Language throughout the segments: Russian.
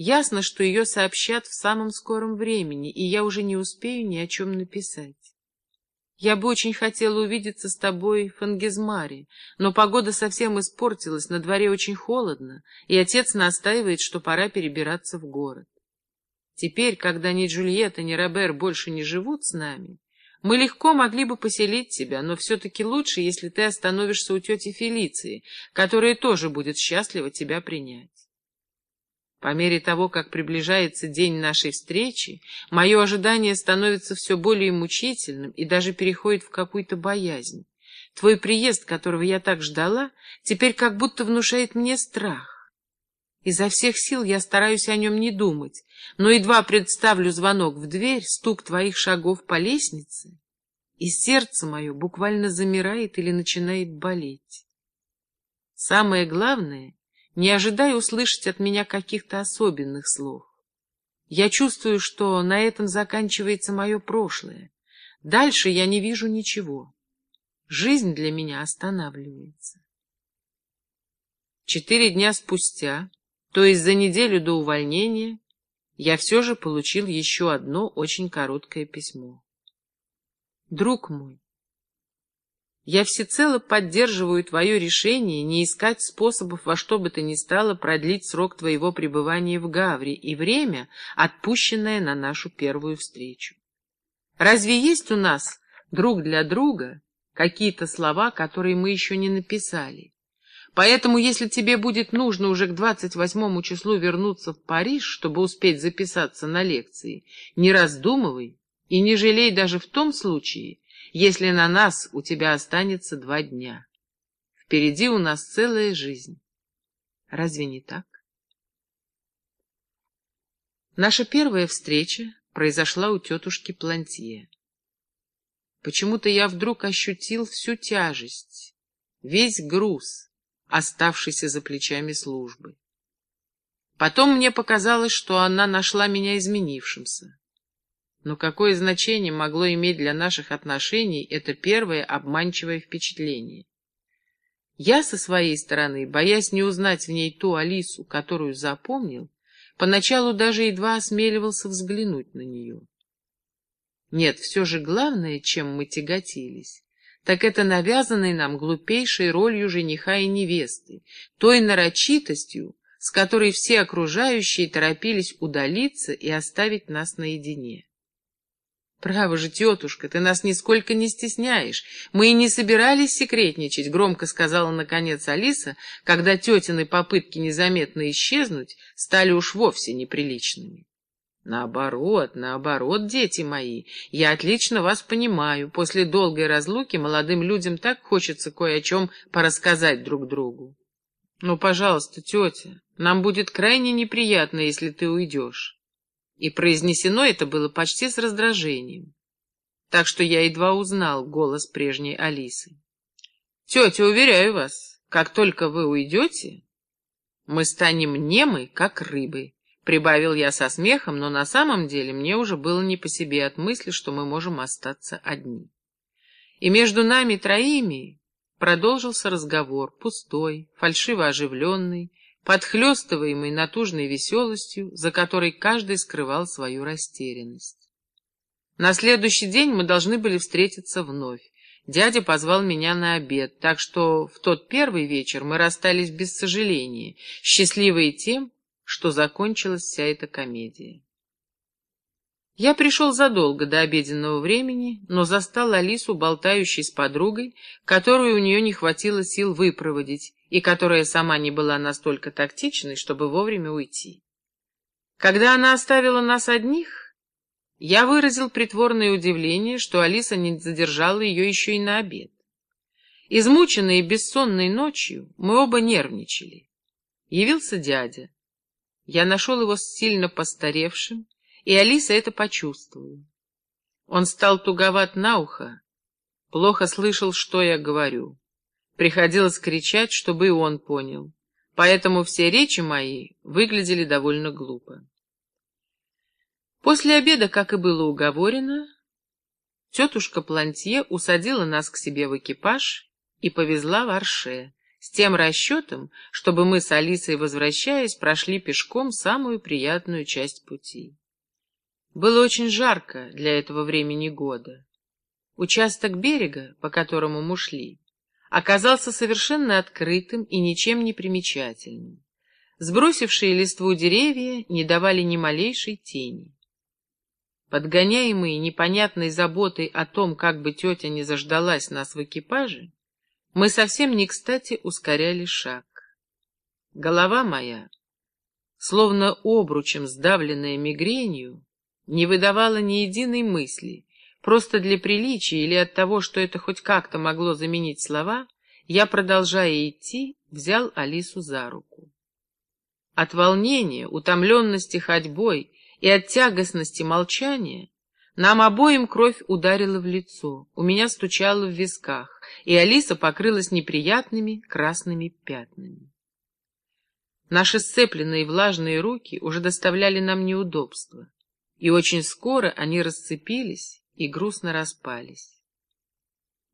Ясно, что ее сообщат в самом скором времени, и я уже не успею ни о чем написать. Я бы очень хотела увидеться с тобой в Фангизмаре, но погода совсем испортилась, на дворе очень холодно, и отец настаивает, что пора перебираться в город. Теперь, когда ни Джульетта, ни Робер больше не живут с нами, мы легко могли бы поселить тебя, но все-таки лучше, если ты остановишься у тети Фелиции, которая тоже будет счастлива тебя принять. По мере того, как приближается день нашей встречи, мое ожидание становится все более мучительным и даже переходит в какую-то боязнь. Твой приезд, которого я так ждала, теперь как будто внушает мне страх. Изо всех сил я стараюсь о нем не думать, но едва представлю звонок в дверь, стук твоих шагов по лестнице, и сердце мое буквально замирает или начинает болеть. Самое главное, не ожидая услышать от меня каких-то особенных слов. Я чувствую, что на этом заканчивается мое прошлое. Дальше я не вижу ничего. Жизнь для меня останавливается. Четыре дня спустя, то есть за неделю до увольнения, я все же получил еще одно очень короткое письмо. Друг мой, я всецело поддерживаю твое решение не искать способов во что бы то ни стало продлить срок твоего пребывания в Гавре и время, отпущенное на нашу первую встречу. Разве есть у нас друг для друга какие-то слова, которые мы еще не написали? Поэтому, если тебе будет нужно уже к 28 числу вернуться в Париж, чтобы успеть записаться на лекции, не раздумывай и не жалей даже в том случае, если на нас у тебя останется два дня. Впереди у нас целая жизнь. Разве не так? Наша первая встреча произошла у тетушки Плантье. Почему-то я вдруг ощутил всю тяжесть, весь груз, оставшийся за плечами службы. Потом мне показалось, что она нашла меня изменившимся. Но какое значение могло иметь для наших отношений это первое обманчивое впечатление? Я со своей стороны, боясь не узнать в ней ту Алису, которую запомнил, поначалу даже едва осмеливался взглянуть на нее. Нет, все же главное, чем мы тяготились, так это навязанной нам глупейшей ролью жениха и невесты, той нарочитостью, с которой все окружающие торопились удалиться и оставить нас наедине. «Право же, тетушка, ты нас нисколько не стесняешь. Мы и не собирались секретничать», — громко сказала наконец Алиса, когда тетины попытки незаметно исчезнуть стали уж вовсе неприличными. «Наоборот, наоборот, дети мои, я отлично вас понимаю. После долгой разлуки молодым людям так хочется кое о чем порассказать друг другу. Ну, пожалуйста, тетя, нам будет крайне неприятно, если ты уйдешь» и произнесено это было почти с раздражением. Так что я едва узнал голос прежней Алисы. «Тетя, уверяю вас, как только вы уйдете, мы станем немы, как рыбы», — прибавил я со смехом, но на самом деле мне уже было не по себе от мысли, что мы можем остаться одни. И между нами троими продолжился разговор, пустой, фальшиво оживленный, подхлестываемый натужной веселостью, за которой каждый скрывал свою растерянность. На следующий день мы должны были встретиться вновь. Дядя позвал меня на обед, так что в тот первый вечер мы расстались без сожаления, счастливые тем, что закончилась вся эта комедия. Я пришел задолго до обеденного времени, но застал Алису, болтающей с подругой, которую у нее не хватило сил выпроводить, и которая сама не была настолько тактичной, чтобы вовремя уйти. Когда она оставила нас одних, я выразил притворное удивление, что Алиса не задержала ее еще и на обед. Измученные бессонной ночью, мы оба нервничали. Явился дядя. Я нашел его сильно постаревшим, и Алиса это почувствовала. Он стал туговат на ухо, плохо слышал, что я говорю. Приходилось кричать, чтобы и он понял. Поэтому все речи мои выглядели довольно глупо. После обеда, как и было уговорено, тетушка Плантье усадила нас к себе в экипаж и повезла в Арше, с тем расчетом, чтобы мы с Алисой, возвращаясь, прошли пешком самую приятную часть пути. Было очень жарко для этого времени года. Участок берега, по которому мы шли, оказался совершенно открытым и ничем не примечательным. Сбросившие листву деревья не давали ни малейшей тени. Подгоняемые непонятной заботой о том, как бы тетя не заждалась нас в экипаже, мы совсем не кстати ускоряли шаг. Голова моя, словно обручем сдавленная мигренью, не выдавала ни единой мысли. Просто для приличия или от того, что это хоть как-то могло заменить слова, я, продолжая идти, взял Алису за руку. От волнения, утомленности ходьбой и от тягостности молчания нам обоим кровь ударила в лицо, у меня стучало в висках, и Алиса покрылась неприятными красными пятнами. Наши сцепленные влажные руки уже доставляли нам неудобства, и очень скоро они расцепились и грустно распались.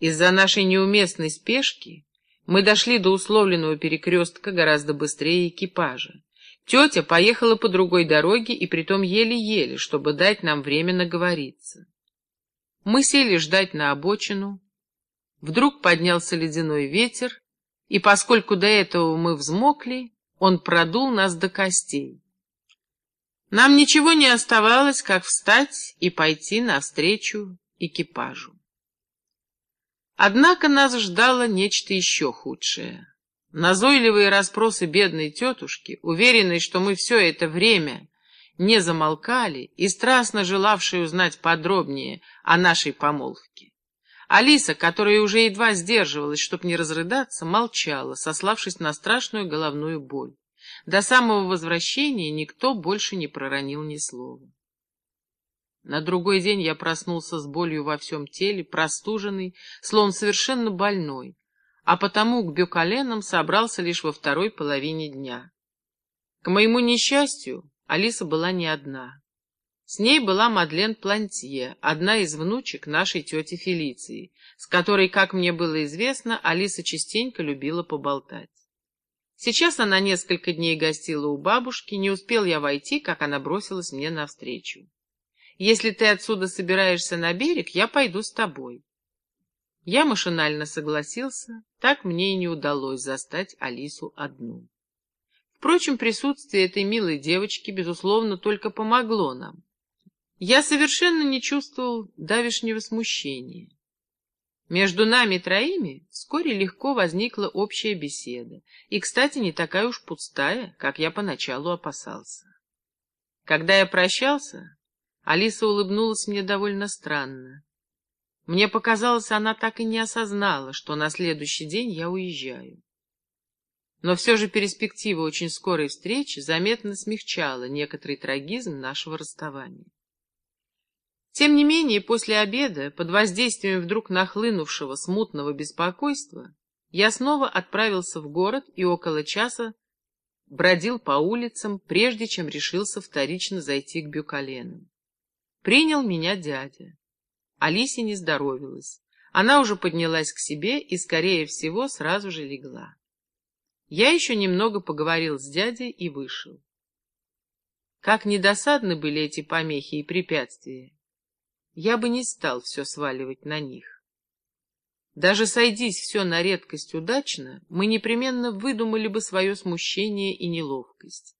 Из-за нашей неуместной спешки мы дошли до условленного перекрестка гораздо быстрее экипажа, Тетя поехала по другой дороге и притом еле-еле, чтобы дать нам время наговориться. Мы сели ждать на обочину. Вдруг поднялся ледяной ветер, и поскольку до этого мы взмокли, он продул нас до костей. Нам ничего не оставалось, как встать и пойти навстречу экипажу. Однако нас ждало нечто еще худшее. Назойливые расспросы бедной тетушки, уверенной, что мы все это время не замолкали и страстно желавшие узнать подробнее о нашей помолвке. Алиса, которая уже едва сдерживалась, чтоб не разрыдаться, молчала, сославшись на страшную головную боль. До самого возвращения никто больше не проронил ни слова. На другой день я проснулся с болью во всем теле, простуженный, словно совершенно больной, а потому к Бюкаленам собрался лишь во второй половине дня. К моему несчастью, Алиса была не одна. С ней была Мадлен Плантье, одна из внучек нашей тети Фелиции, с которой, как мне было известно, Алиса частенько любила поболтать. Сейчас она несколько дней гостила у бабушки, не успел я войти, как она бросилась мне навстречу. «Если ты отсюда собираешься на берег, я пойду с тобой». Я машинально согласился, так мне и не удалось застать Алису одну. Впрочем, присутствие этой милой девочки, безусловно, только помогло нам. Я совершенно не чувствовал давешнего смущения. Между нами троими вскоре легко возникла общая беседа, и, кстати, не такая уж пустая, как я поначалу опасался. Когда я прощался, Алиса улыбнулась мне довольно странно. Мне показалось, она так и не осознала, что на следующий день я уезжаю. Но все же перспектива очень скорой встречи заметно смягчала некоторый трагизм нашего расставания. Тем не менее, после обеда, под воздействием вдруг нахлынувшего смутного беспокойства, я снова отправился в город и около часа бродил по улицам, прежде чем решился вторично зайти к Бюкаленам. Принял меня дядя. Алисе не здоровилась. Она уже поднялась к себе и, скорее всего, сразу же легла. Я еще немного поговорил с дядей и вышел. Как недосадны были эти помехи и препятствия, я бы не стал все сваливать на них. Даже сойдись все на редкость удачно, мы непременно выдумали бы свое смущение и неловкость.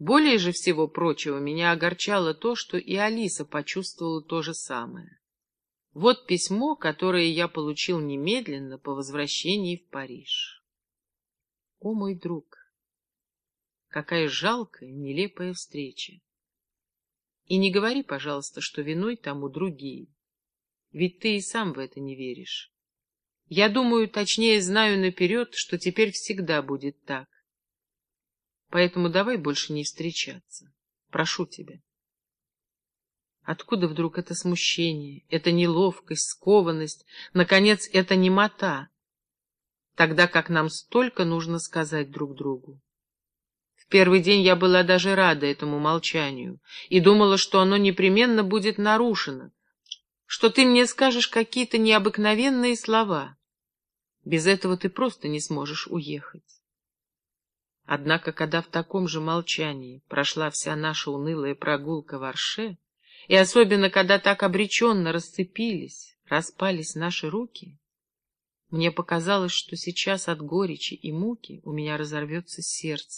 Более же всего прочего меня огорчало то, что и Алиса почувствовала то же самое. Вот письмо, которое я получил немедленно по возвращении в Париж. О, мой друг, какая жалкая, нелепая встреча. И не говори, пожалуйста, что виной тому другие, ведь ты и сам в это не веришь. Я думаю, точнее знаю наперед, что теперь всегда будет так. Поэтому давай больше не встречаться. Прошу тебя. Откуда вдруг это смущение, эта неловкость, скованность, наконец, эта немота, тогда как нам столько нужно сказать друг другу? Первый день я была даже рада этому молчанию и думала, что оно непременно будет нарушено, что ты мне скажешь какие-то необыкновенные слова. Без этого ты просто не сможешь уехать. Однако, когда в таком же молчании прошла вся наша унылая прогулка в Арше, и особенно, когда так обреченно расцепились, распались наши руки, мне показалось, что сейчас от горечи и муки у меня разорвется сердце.